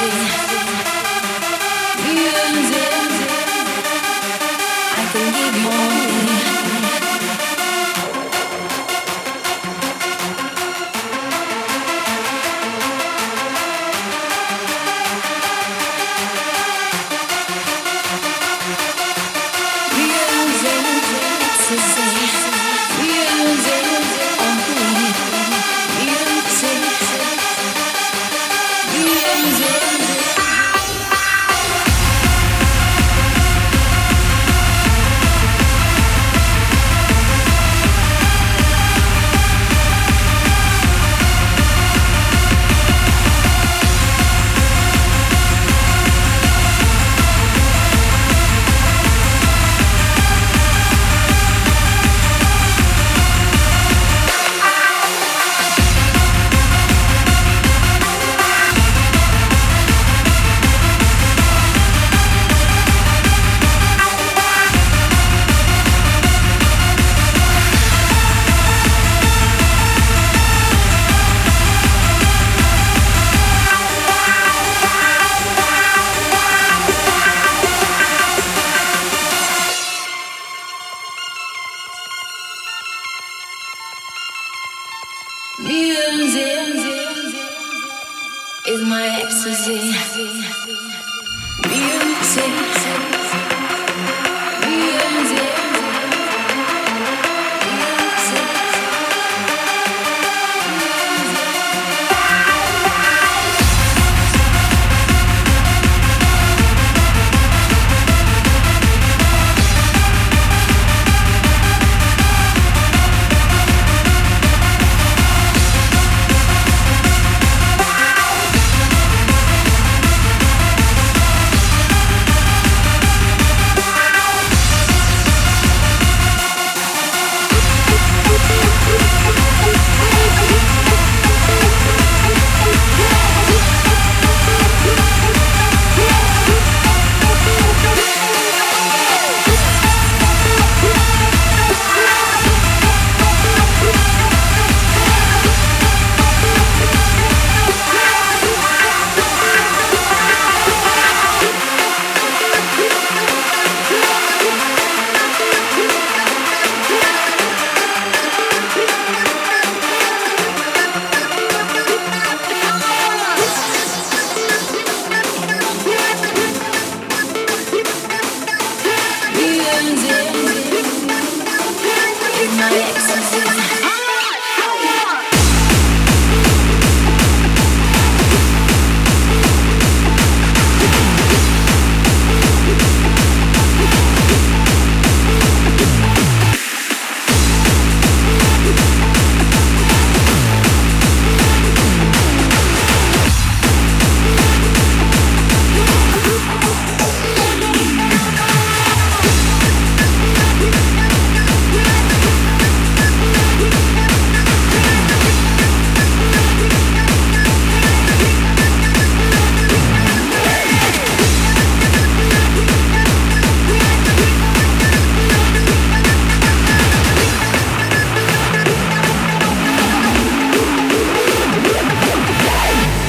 music, music. I can give more. easy. Music is my ecstasy. Music.